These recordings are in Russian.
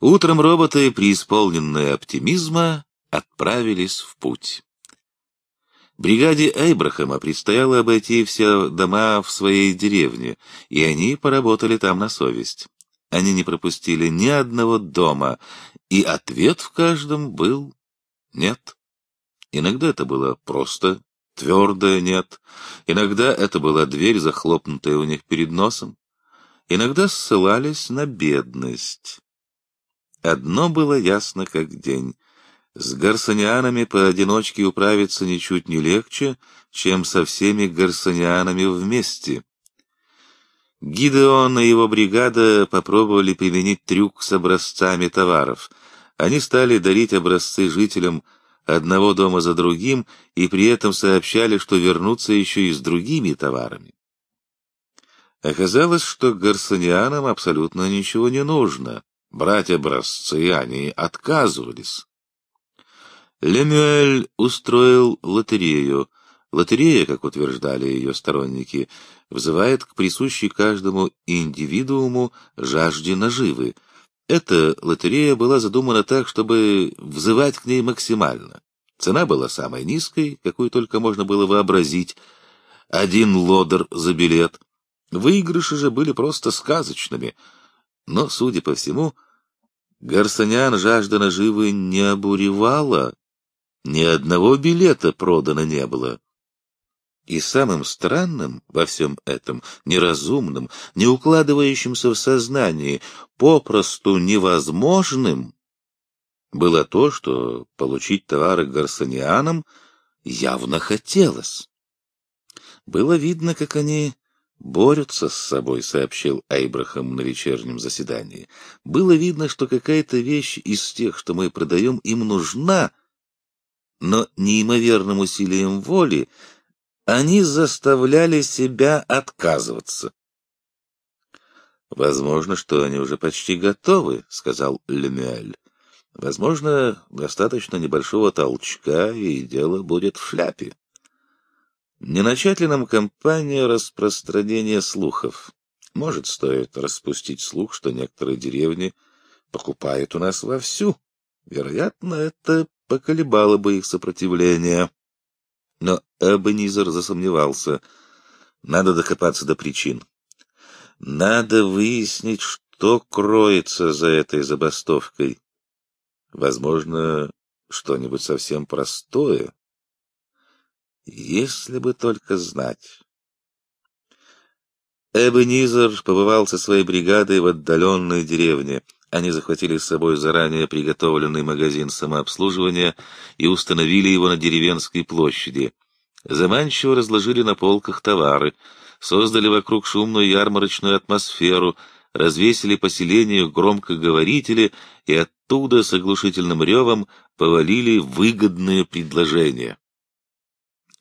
Утром роботы, преисполненные оптимизма, отправились в путь. Бригаде Эйбрахама предстояло обойти все дома в своей деревне, и они поработали там на совесть. Они не пропустили ни одного дома, и ответ в каждом был «нет». Иногда это было просто твердое «нет», иногда это была дверь, захлопнутая у них перед носом, иногда ссылались на бедность. Одно было ясно как день. С гарсонианами поодиночке управиться ничуть не легче, чем со всеми гарсонианами вместе. Гидеон и его бригада попробовали применить трюк с образцами товаров. Они стали дарить образцы жителям одного дома за другим и при этом сообщали, что вернутся еще и с другими товарами. Оказалось, что гарсонианам абсолютно ничего не нужно. Брать образцы они отказывались. Лемюэль устроил лотерею. Лотерея, как утверждали ее сторонники, вызывает к присущей каждому индивидууму жажде наживы. Эта лотерея была задумана так, чтобы взывать к ней максимально. Цена была самой низкой, какую только можно было вообразить. Один лодер за билет. Выигрыши же были просто сказочными — но, судя по всему, Гарсонян жажда наживы не обуревала, ни одного билета продано не было. И самым странным во всем этом, неразумным, не укладывающимся в сознании, попросту невозможным, было то, что получить товары гарсонианам явно хотелось. Было видно, как они борются с собой, сообщил Айбрахам на вечернем заседании. Было видно, что какая-то вещь из тех, что мы продаем, им нужна, но неимоверным усилием воли они заставляли себя отказываться. «Возможно, что они уже почти готовы», — сказал Лемюэль. «Возможно, достаточно небольшого толчка, и дело будет в шляпе». Не начать ли нам кампанию распространения слухов? Может, стоит распустить слух, что некоторые деревни покупают у нас вовсю. Вероятно, это поколебало бы их сопротивление. Но Эбенизер засомневался. Надо докопаться до причин. Надо выяснить, что кроется за этой забастовкой. Возможно, что-нибудь совсем простое, если бы только знать. Эбенизер побывал со своей бригадой в отдаленной деревне. Они захватили с собой заранее приготовленный магазин самообслуживания и установили его на деревенской площади. Заманчиво разложили на полках товары, создали вокруг шумную ярмарочную атмосферу, развесили поселению громкоговорители и оттуда с оглушительным ревом повалили выгодные предложения.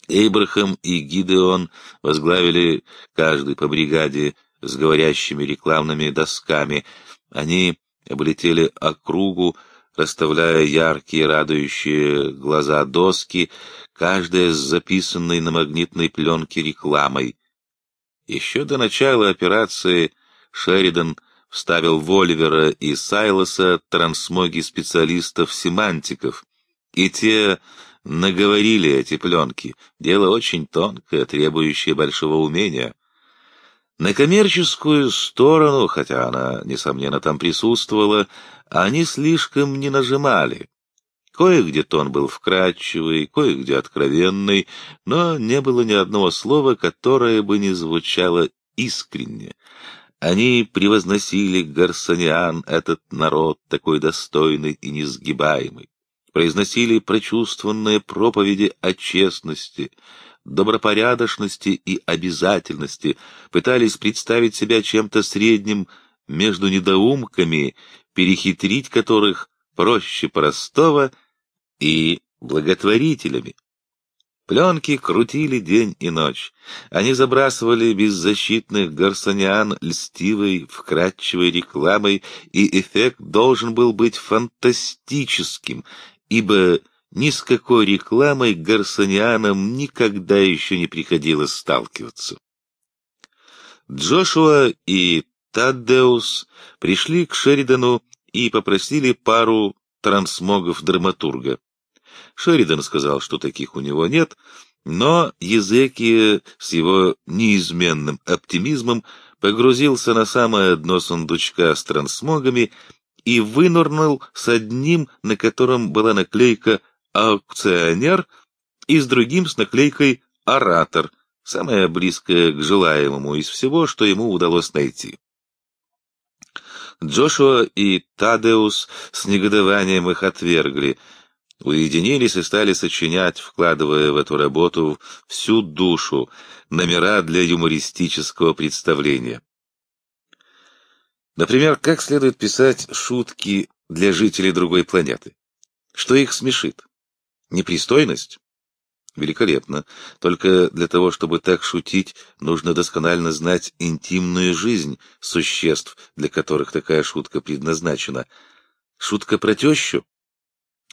Эйбрахам и Гидеон возглавили каждый по бригаде с говорящими рекламными досками. Они облетели округу, расставляя яркие, радующие глаза доски, каждая с записанной на магнитной пленке рекламой. Еще до начала операции Шеридан вставил в и Сайлоса трансмоги специалистов-семантиков, и те наговорили эти пленки. Дело очень тонкое, требующее большого умения. На коммерческую сторону, хотя она, несомненно, там присутствовала, они слишком не нажимали. Кое-где тон был вкрадчивый, кое-где откровенный, но не было ни одного слова, которое бы не звучало искренне. Они превозносили гарсониан, этот народ, такой достойный и несгибаемый произносили прочувствованные проповеди о честности, добропорядочности и обязательности, пытались представить себя чем-то средним между недоумками, перехитрить которых проще простого, и благотворителями. Пленки крутили день и ночь. Они забрасывали беззащитных гарсониан льстивой, вкрадчивой рекламой, и эффект должен был быть фантастическим, ибо ни с какой рекламой гарсонианам никогда еще не приходилось сталкиваться. Джошуа и Таддеус пришли к Шеридану и попросили пару трансмогов драматурга. Шеридан сказал, что таких у него нет, но Езекия с его неизменным оптимизмом погрузился на самое дно сундучка с трансмогами и вынырнул с одним, на котором была наклейка «Аукционер», и с другим с наклейкой «Оратор», самое близкое к желаемому из всего, что ему удалось найти. Джошуа и Тадеус с негодованием их отвергли, уединились и стали сочинять, вкладывая в эту работу всю душу, номера для юмористического представления. Например, как следует писать шутки для жителей другой планеты? Что их смешит? Непристойность? Великолепно. Только для того, чтобы так шутить, нужно досконально знать интимную жизнь существ, для которых такая шутка предназначена. Шутка про тещу?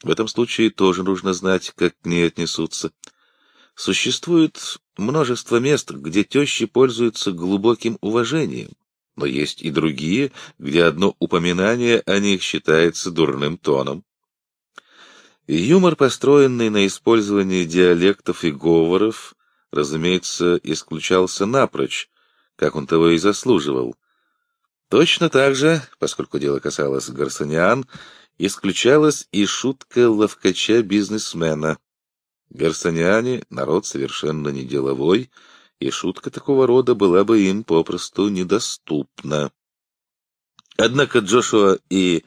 В этом случае тоже нужно знать, как к ней отнесутся. Существует множество мест, где тещи пользуются глубоким уважением, но есть и другие, где одно упоминание о них считается дурным тоном. Юмор, построенный на использовании диалектов и говоров, разумеется, исключался напрочь, как он того и заслуживал. Точно так же, поскольку дело касалось гарсониан, исключалась и шутка ловкача-бизнесмена. Гарсониане — народ совершенно не деловой, и шутка такого рода была бы им попросту недоступна. Однако Джошуа и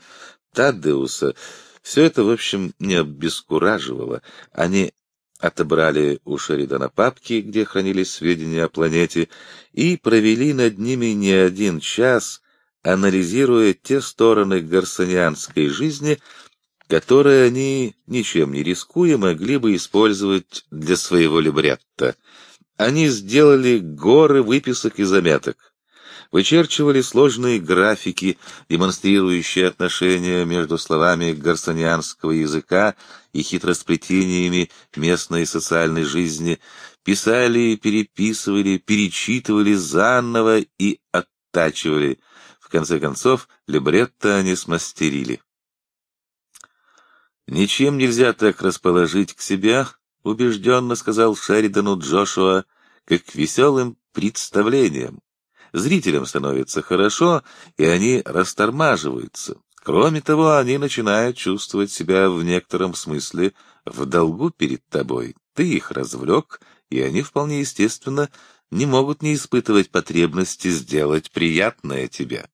Таддеуса все это, в общем, не обескураживало. Они отобрали у Шеридана папки, где хранились сведения о планете, и провели над ними не один час, анализируя те стороны гарсонианской жизни, которые они, ничем не рискуя, могли бы использовать для своего либретто. Они сделали горы выписок и заметок вычерчивали сложные графики, демонстрирующие отношения между словами гарсонианского языка и хитросплетениями местной социальной жизни, писали, переписывали, перечитывали заново и оттачивали. В конце концов, либретто они смастерили. «Ничем нельзя так расположить к себе», — убежденно сказал Шеридану Джошуа, — «как веселым представлением. Зрителям становится хорошо, и они растормаживаются. Кроме того, они начинают чувствовать себя в некотором смысле в долгу перед тобой. Ты их развлек, и они вполне естественно не могут не испытывать потребности сделать приятное тебе.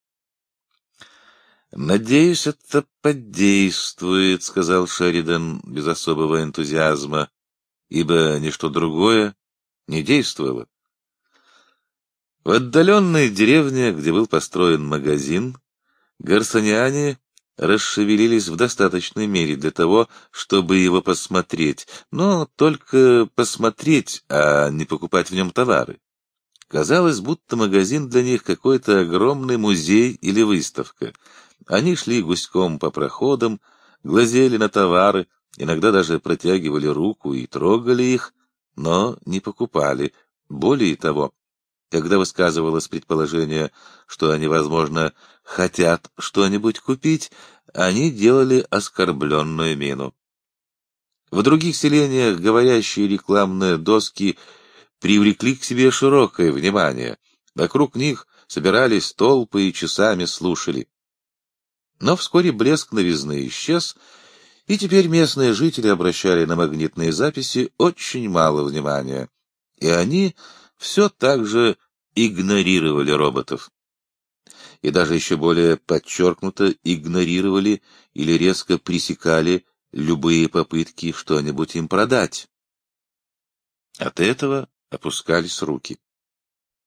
«Надеюсь, это подействует», — сказал Шеридан без особого энтузиазма, ибо ничто другое не действовало. В отдаленной деревне, где был построен магазин, гарсониане расшевелились в достаточной мере для того, чтобы его посмотреть, но только посмотреть, а не покупать в нем товары. Казалось, будто магазин для них какой-то огромный музей или выставка. Они шли гуськом по проходам, глазели на товары, иногда даже протягивали руку и трогали их, но не покупали. Более того, когда высказывалось предположение, что они, возможно, хотят что-нибудь купить, они делали оскорбленную мину. В других селениях говорящие рекламные доски привлекли к себе широкое внимание. Вокруг них собирались толпы и часами слушали. Но вскоре блеск новизны исчез, и теперь местные жители обращали на магнитные записи очень мало внимания, и они все так же игнорировали роботов. И даже еще более подчеркнуто игнорировали или резко пресекали любые попытки что-нибудь им продать. От этого опускались руки.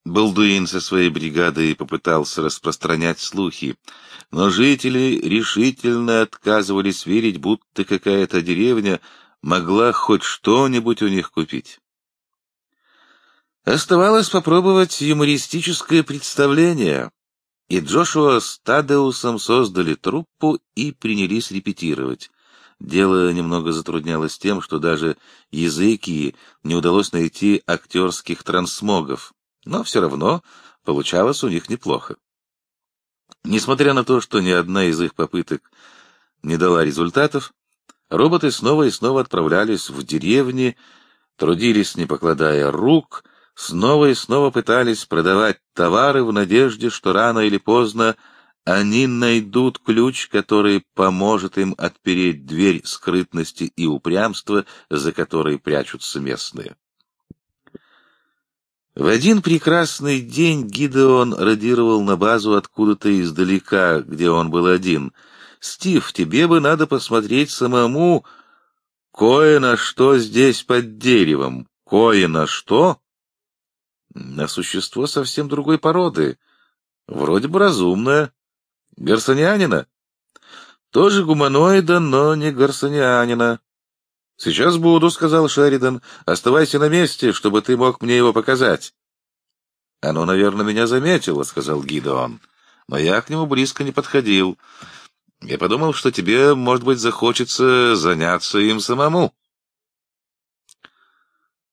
Балдуин со своей бригадой попытался распространять слухи, но жители решительно отказывались верить, будто какая-то деревня могла хоть что-нибудь у них купить. Оставалось попробовать юмористическое представление, и Джошуа с Тадеусом создали труппу и принялись репетировать. Дело немного затруднялось тем, что даже языки не удалось найти актерских трансмогов, но все равно получалось у них неплохо. Несмотря на то, что ни одна из их попыток не дала результатов, роботы снова и снова отправлялись в деревни, трудились, не покладая рук, снова и снова пытались продавать товары в надежде, что рано или поздно они найдут ключ, который поможет им отпереть дверь скрытности и упрямства, за которой прячутся местные. В один прекрасный день Гидеон радировал на базу откуда-то издалека, где он был один. «Стив, тебе бы надо посмотреть самому кое на что здесь под деревом. Кое на что?» «На существо совсем другой породы. Вроде бы разумное. Гарсонианина? Тоже гуманоида, но не гарсонианина. Сейчас буду, сказал Шеридан. Оставайся на месте, чтобы ты мог мне его показать. Оно, наверное, меня заметило, сказал Гидеон. Но я к нему близко не подходил. Я подумал, что тебе, может быть, захочется заняться им самому.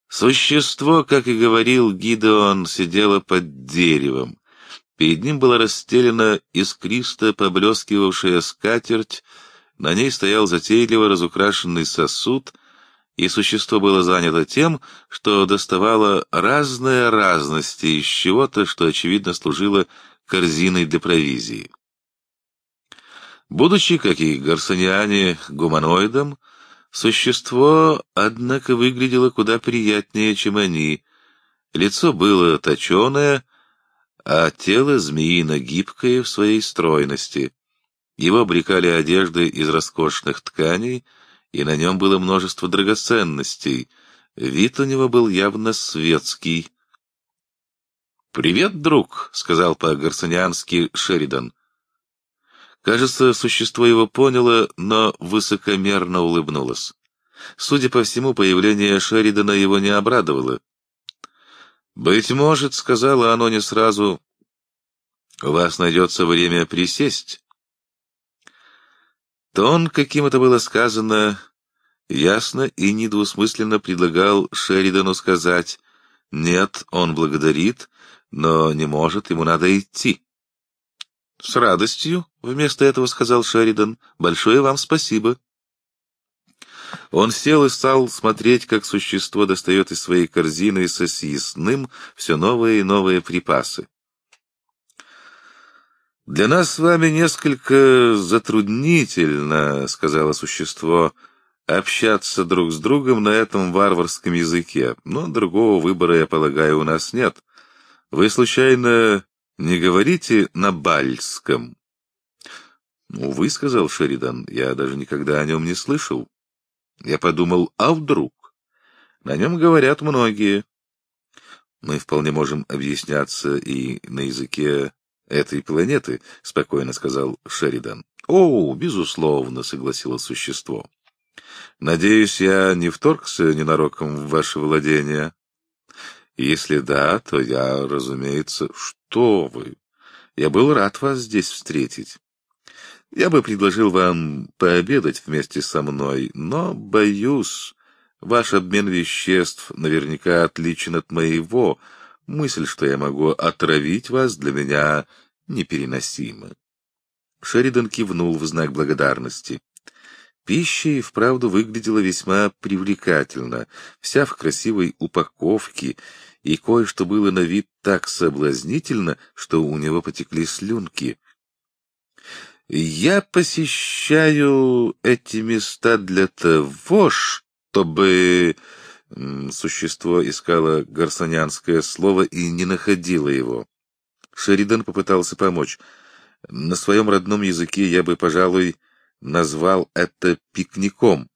Существо, как и говорил Гидеон, сидело под деревом. Перед ним была расстелена искристо поблескивавшая скатерть, на ней стоял затейливо разукрашенный сосуд, и существо было занято тем, что доставало разные разности из чего-то, что, очевидно, служило корзиной для провизии. Будучи, как и гарсониане, гуманоидом, существо, однако, выглядело куда приятнее, чем они. Лицо было точеное, а тело змеино гибкое в своей стройности. Его обрекали одежды из роскошных тканей, и на нем было множество драгоценностей. Вид у него был явно светский. «Привет, друг», — сказал по-гарсониански Шеридан. Кажется, существо его поняло, но высокомерно улыбнулось. Судя по всему, появление Шеридана его не обрадовало. «Быть может, — сказала оно не сразу, — у вас найдется время присесть». Тон, каким это было сказано, ясно и недвусмысленно предлагал Шеридану сказать «нет, он благодарит, но не может, ему надо идти». «С радостью», — вместо этого сказал Шеридан, — «большое вам спасибо». Он сел и стал смотреть, как существо достает из своей корзины со съестным все новые и новые припасы. «Для нас с вами несколько затруднительно, — сказала существо, — общаться друг с другом на этом варварском языке, но другого выбора, я полагаю, у нас нет. Вы, случайно, не говорите на бальском?» «Увы, — сказал Шеридан, — я даже никогда о нем не слышал. Я подумал, а вдруг? На нем говорят многие. Мы вполне можем объясняться и на языке этой планеты, — спокойно сказал Шеридан. — О, безусловно, — согласилось существо. — Надеюсь, я не вторгся ненароком в ваше владение? — Если да, то я, разумеется... — Что вы? Я был рад вас здесь встретить. Я бы предложил вам пообедать вместе со мной, но, боюсь, ваш обмен веществ наверняка отличен от моего. Мысль, что я могу отравить вас, для меня непереносима. Шеридан кивнул в знак благодарности. Пища и вправду выглядела весьма привлекательно, вся в красивой упаковке, и кое-что было на вид так соблазнительно, что у него потекли слюнки. Я посещаю эти места для того, чтобы... Существо искало гарсонянское слово и не находило его. Шеридан попытался помочь. На своем родном языке я бы, пожалуй, назвал это пикником.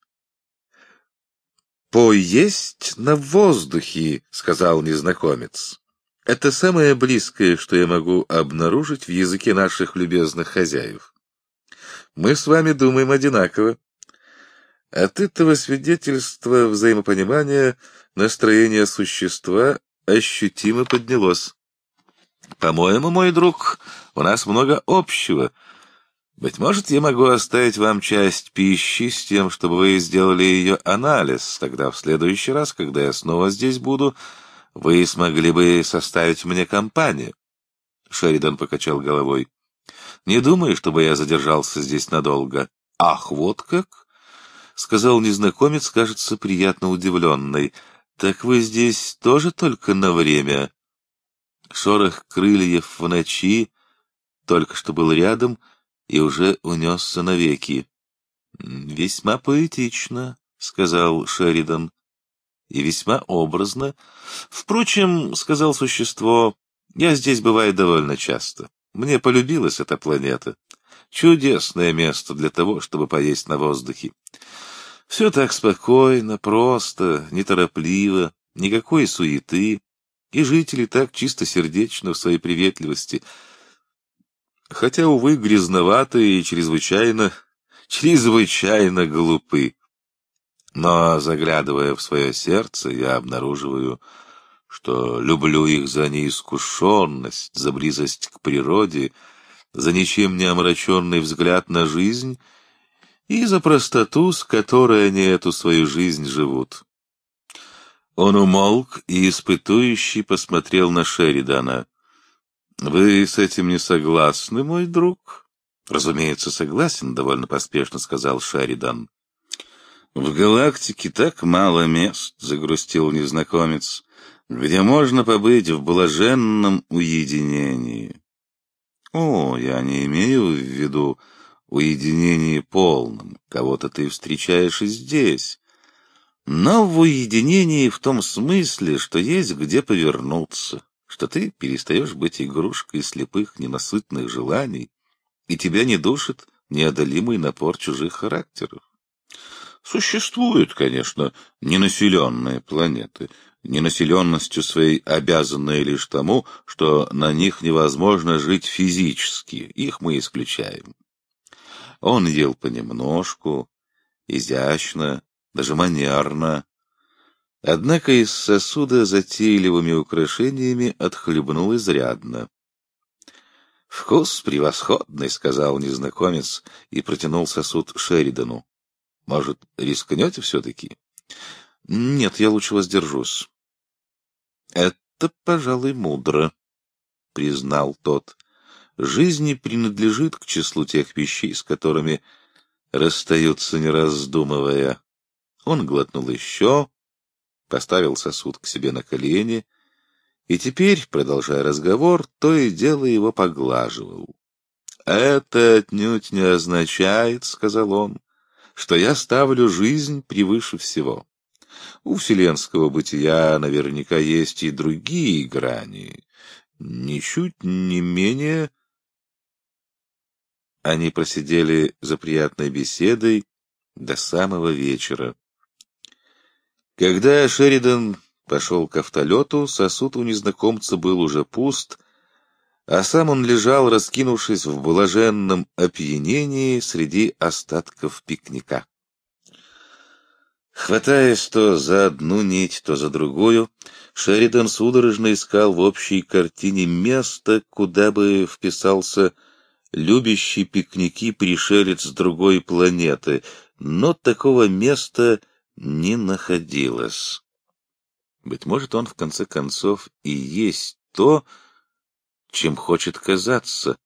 «Поесть на воздухе», — сказал незнакомец. «Это самое близкое, что я могу обнаружить в языке наших любезных хозяев». Мы с вами думаем одинаково. От этого свидетельства взаимопонимания настроение существа ощутимо поднялось. По-моему, мой друг, у нас много общего. Быть может, я могу оставить вам часть пищи с тем, чтобы вы сделали ее анализ. Тогда в следующий раз, когда я снова здесь буду, вы смогли бы составить мне компанию. Шеридан покачал головой. Не думаю, чтобы я задержался здесь надолго. Ах, вот как? — сказал незнакомец, кажется, приятно удивленный. — Так вы здесь тоже только на время? Шорох крыльев в ночи только что был рядом и уже унесся навеки. — Весьма поэтично, — сказал Шеридан, — и весьма образно. Впрочем, — сказал существо, — я здесь бываю довольно часто. Мне полюбилась эта планета. Чудесное место для того, чтобы поесть на воздухе. Все так спокойно, просто, неторопливо, никакой суеты, и жители так чистосердечны в своей приветливости, хотя, увы, грязноватые и чрезвычайно, чрезвычайно глупы. Но, заглядывая в свое сердце, я обнаруживаю, что люблю их за неискушенность, за близость к природе, за ничем не омраченный взгляд на жизнь и за простоту, с которой они эту свою жизнь живут. Он умолк и испытующий посмотрел на Шеридана. — Вы с этим не согласны, мой друг? — Разумеется, согласен, — довольно поспешно сказал Шеридан. — В галактике так мало мест, — загрустил незнакомец, — где можно побыть в блаженном уединении. — О, я не имею в виду уединение полном. Кого-то ты встречаешь и здесь но в уединении в том смысле, что есть где повернуться, что ты перестаешь быть игрушкой слепых ненасытных желаний, и тебя не душит неодолимый напор чужих характеров. Существуют, конечно, ненаселенные планеты, ненаселенностью своей обязанные лишь тому, что на них невозможно жить физически, их мы исключаем. Он ел понемножку, изящно, даже манерно. Однако из сосуда затейливыми украшениями отхлебнул изрядно. «Вкус превосходный», — сказал незнакомец и протянул сосуд Шеридану. «Может, рискнете все-таки?» «Нет, я лучше воздержусь». «Это, пожалуй, мудро», — признал тот. «Жизнь не принадлежит к числу тех вещей, с которыми расстаются, не раздумывая. Он глотнул еще, поставил сосуд к себе на колени и теперь, продолжая разговор, то и дело его поглаживал. «Это отнюдь не означает, — сказал он, — что я ставлю жизнь превыше всего. У вселенского бытия наверняка есть и другие грани, ничуть не менее...» Они просидели за приятной беседой до самого вечера. Когда Шеридан пошел к автолету, сосуд у незнакомца был уже пуст, а сам он лежал, раскинувшись в блаженном опьянении среди остатков пикника. Хватаясь то за одну нить, то за другую, Шеридан судорожно искал в общей картине место, куда бы вписался любящий пикники пришелец с другой планеты, но такого места не находилось. Быть может, он в конце концов и есть то, чем хочет казаться.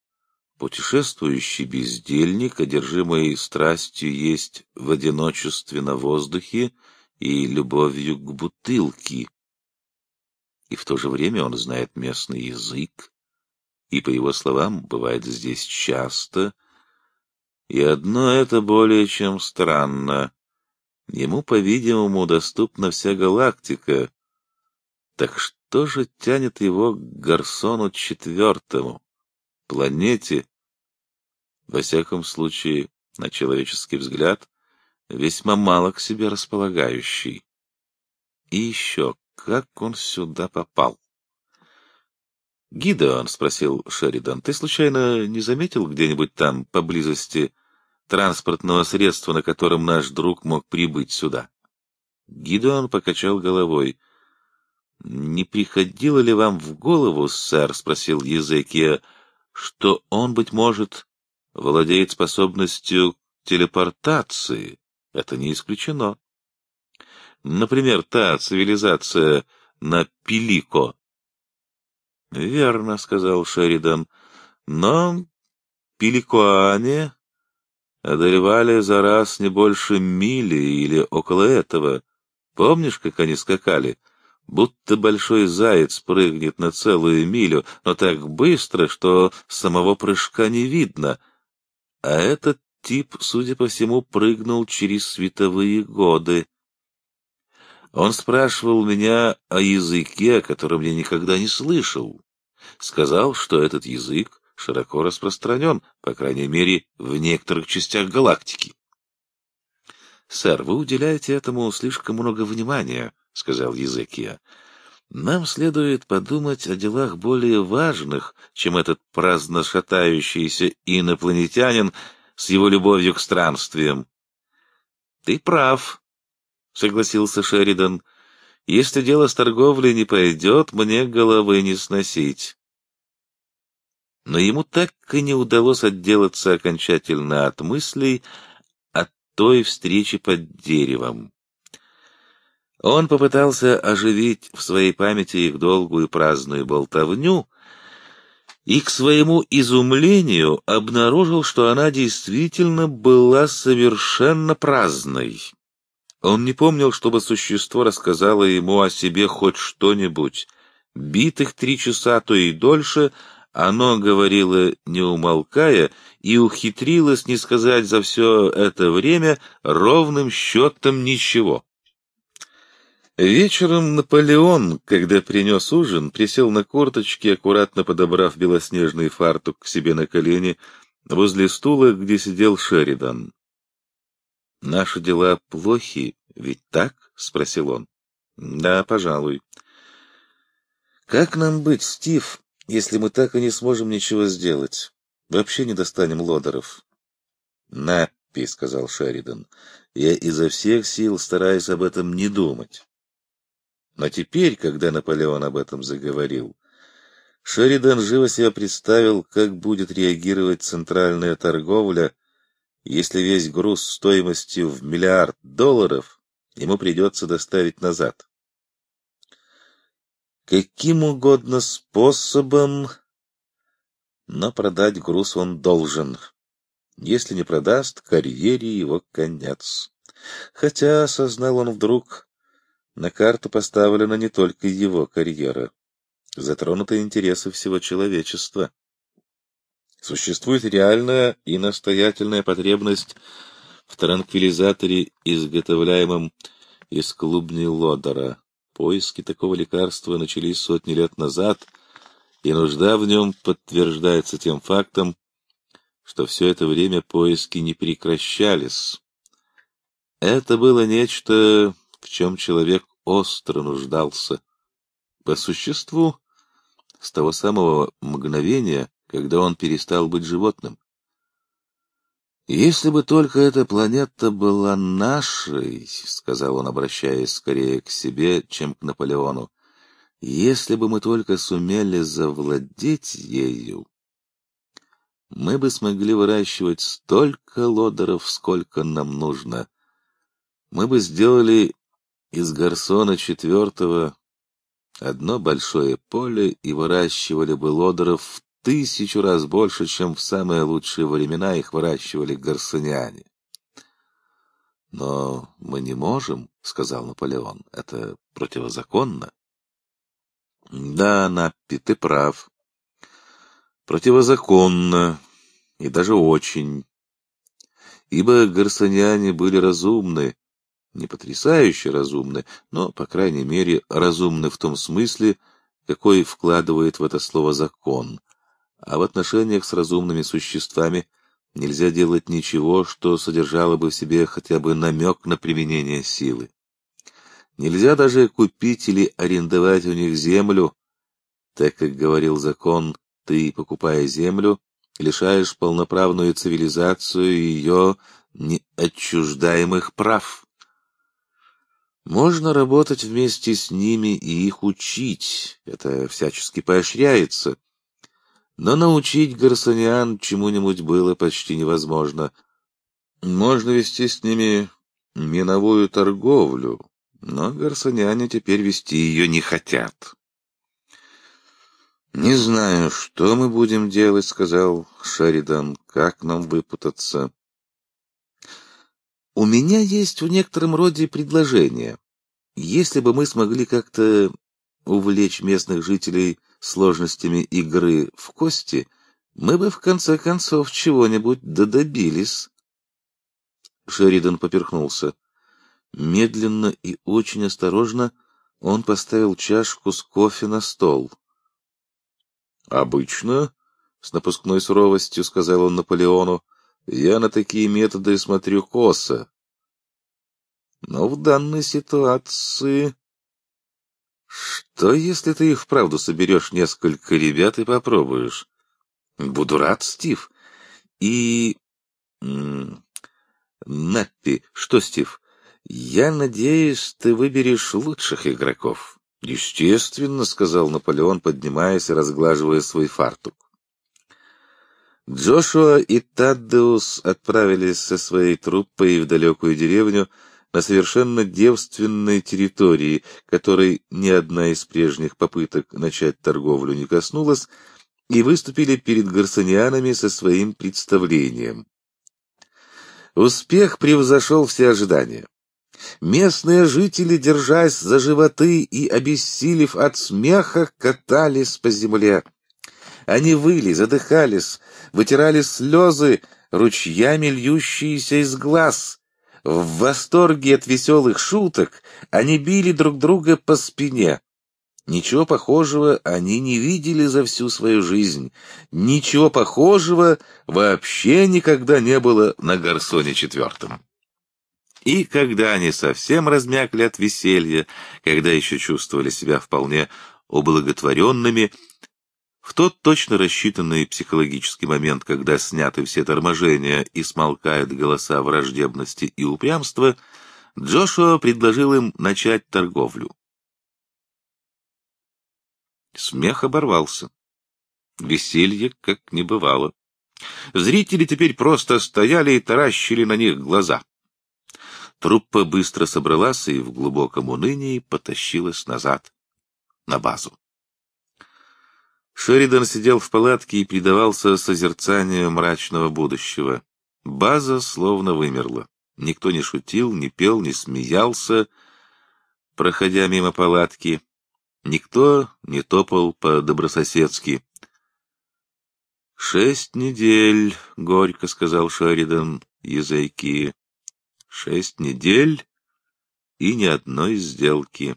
Путешествующий бездельник, одержимый страстью есть в одиночестве на воздухе и любовью к бутылке. И в то же время он знает местный язык, и, по его словам, бывает здесь часто, и одно это более чем странно. Ему, по-видимому, доступна вся галактика. Так что же тянет его к Гарсону четвертому, планете, во всяком случае, на человеческий взгляд, весьма мало к себе располагающий? И еще, как он сюда попал? «Гидеон», — спросил Шеридан, — «ты случайно не заметил где-нибудь там, поблизости, транспортного средства, на котором наш друг мог прибыть сюда. Гидеон покачал головой. — Не приходило ли вам в голову, сэр, — спросил Езекия, — что он, быть может, владеет способностью телепортации? Это не исключено. Например, та цивилизация на Пилико. — Верно, — сказал Шеридан, — но Пеликуане одолевали за раз не больше мили или около этого. Помнишь, как они скакали? Будто большой заяц прыгнет на целую милю, но так быстро, что самого прыжка не видно. А этот тип, судя по всему, прыгнул через световые годы. Он спрашивал меня о языке, о котором я никогда не слышал. Сказал, что этот язык широко распространен, по крайней мере, в некоторых частях галактики. «Сэр, вы уделяете этому слишком много внимания», — сказал Языкия. «Нам следует подумать о делах более важных, чем этот праздно шатающийся инопланетянин с его любовью к странствиям». «Ты прав», — согласился Шеридан. «Если дело с торговлей не пойдет, мне головы не сносить». Но ему так и не удалось отделаться окончательно от мыслей о той встрече под деревом. Он попытался оживить в своей памяти их долгую праздную болтовню, и к своему изумлению обнаружил, что она действительно была совершенно праздной. Он не помнил, чтобы существо рассказало ему о себе хоть что-нибудь. Битых три часа, то и дольше, оно говорило, не умолкая, и ухитрилось не сказать за все это время ровным счетом ничего. Вечером Наполеон, когда принес ужин, присел на корточки, аккуратно подобрав белоснежный фартук к себе на колени, возле стула, где сидел Шеридан. «Наши дела плохи, ведь так?» — спросил он. «Да, пожалуй». «Как нам быть, Стив, если мы так и не сможем ничего сделать? Вообще не достанем лодеров?» «Наппи», — сказал Шеридан, — «я изо всех сил стараюсь об этом не думать». Но теперь, когда Наполеон об этом заговорил, Шеридан живо себе представил, как будет реагировать центральная торговля если весь груз стоимостью в миллиард долларов ему придется доставить назад. Каким угодно способом, но продать груз он должен. Если не продаст, карьере его конец. Хотя, осознал он вдруг, на карту поставлена не только его карьера. Затронуты интересы всего человечества. Существует реальная и настоятельная потребность в транквилизаторе, изготовляемом из клубней лодора. Поиски такого лекарства начались сотни лет назад, и нужда в нем подтверждается тем фактом, что все это время поиски не прекращались. Это было нечто, в чем человек остро нуждался. По существу, с того самого мгновения, когда он перестал быть животным. «Если бы только эта планета была нашей, — сказал он, обращаясь скорее к себе, чем к Наполеону, — если бы мы только сумели завладеть ею, мы бы смогли выращивать столько лодеров, сколько нам нужно. Мы бы сделали из Гарсона четвертого одно большое поле и выращивали бы лодеров тысячу раз больше, чем в самые лучшие времена их выращивали гарсониане. «Но мы не можем», — сказал Наполеон, — «это противозаконно». «Да, Наппи, ты прав. Противозаконно, и даже очень. Ибо гарсониане были разумны, не потрясающе разумны, но, по крайней мере, разумны в том смысле, какой вкладывает в это слово закон — а в отношениях с разумными существами нельзя делать ничего, что содержало бы в себе хотя бы намек на применение силы. Нельзя даже купить или арендовать у них землю, так как говорил закон, ты, покупая землю, лишаешь полноправную цивилизацию ее неотчуждаемых прав. Можно работать вместе с ними и их учить, это всячески поощряется, но научить гарсониан чему-нибудь было почти невозможно. Можно вести с ними миновую торговлю, но гарсониане теперь вести ее не хотят. «Не знаю, что мы будем делать», — сказал Шеридан. «Как нам выпутаться?» «У меня есть в некотором роде предложение. Если бы мы смогли как-то увлечь местных жителей сложностями игры в кости, мы бы в конце концов чего-нибудь додобились». Шеридан поперхнулся. Медленно и очень осторожно он поставил чашку с кофе на стол. «Обычно, — с напускной суровостью сказал он Наполеону, — я на такие методы смотрю косо. Но в данной ситуации... Что, если ты и вправду соберешь несколько ребят и попробуешь? Буду рад, Стив. И... Наппи, что, Стив? Я надеюсь, ты выберешь лучших игроков. Естественно, сказал Наполеон, поднимаясь и разглаживая свой фартук. Джошуа и Таддеус отправились со своей труппой в далекую деревню на совершенно девственной территории, которой ни одна из прежних попыток начать торговлю не коснулась, и выступили перед гарсонианами со своим представлением. Успех превзошел все ожидания. Местные жители, держась за животы и обессилев от смеха, катались по земле. Они выли, задыхались, вытирали слезы, ручьями льющиеся из глаз. В восторге от веселых шуток они били друг друга по спине. Ничего похожего они не видели за всю свою жизнь. Ничего похожего вообще никогда не было на Гарсоне четвертом. И когда они совсем размякли от веселья, когда еще чувствовали себя вполне ублаготворенными, в тот точно рассчитанный психологический момент, когда сняты все торможения и смолкают голоса враждебности и упрямства, Джошуа предложил им начать торговлю. Смех оборвался. Веселье как не бывало. Зрители теперь просто стояли и таращили на них глаза. Труппа быстро собралась и в глубоком унынии потащилась назад, на базу. Шеридан сидел в палатке и предавался созерцанию мрачного будущего. База словно вымерла. Никто не шутил, не пел, не смеялся, проходя мимо палатки. Никто не топал по-добрососедски. «Шесть недель», — горько сказал Шеридан, — «языки». Шесть недель и ни одной сделки.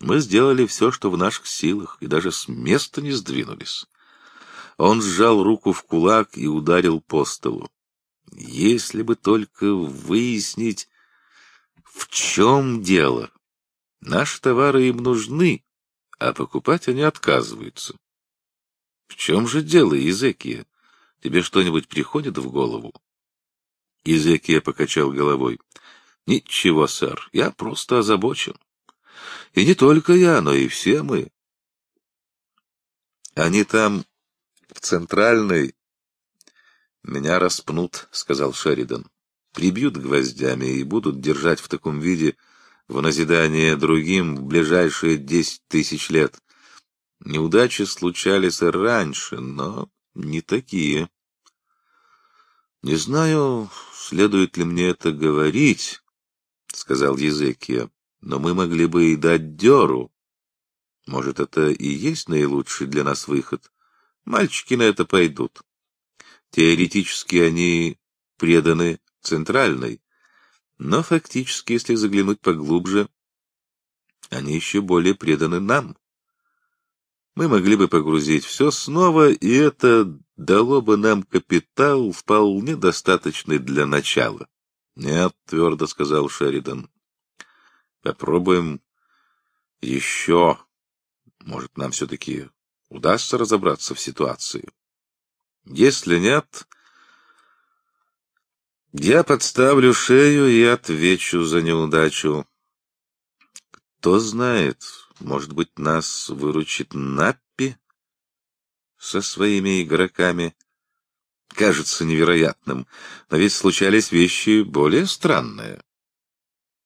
Мы сделали все, что в наших силах, и даже с места не сдвинулись. Он сжал руку в кулак и ударил по столу. Если бы только выяснить, в чем дело. Наши товары им нужны, а покупать они отказываются. В чем же дело, Изекия? Тебе что-нибудь приходит в голову? Изекия покачал головой. «Ничего, сэр, я просто озабочен. И не только я, но и все мы. Они там, в центральной, меня распнут, — сказал Шеридан. Прибьют гвоздями и будут держать в таком виде в назидание другим в ближайшие десять тысяч лет. Неудачи случались и раньше, но не такие. Не знаю, следует ли мне это говорить, — сказал Езекия, — но мы могли бы и дать дёру. Может, это и есть наилучший для нас выход. Мальчики на это пойдут. Теоретически они преданы центральной, но фактически, если заглянуть поглубже, они еще более преданы нам. Мы могли бы погрузить все снова, и это дало бы нам капитал, вполне достаточный для начала. — Нет, — твердо сказал Шеридан. — Попробуем еще. Может, нам все-таки удастся разобраться в ситуации. Если нет, я подставлю шею и отвечу за неудачу. Кто знает, может быть, нас выручит Наппи? со своими игроками кажется невероятным, но ведь случались вещи более странные.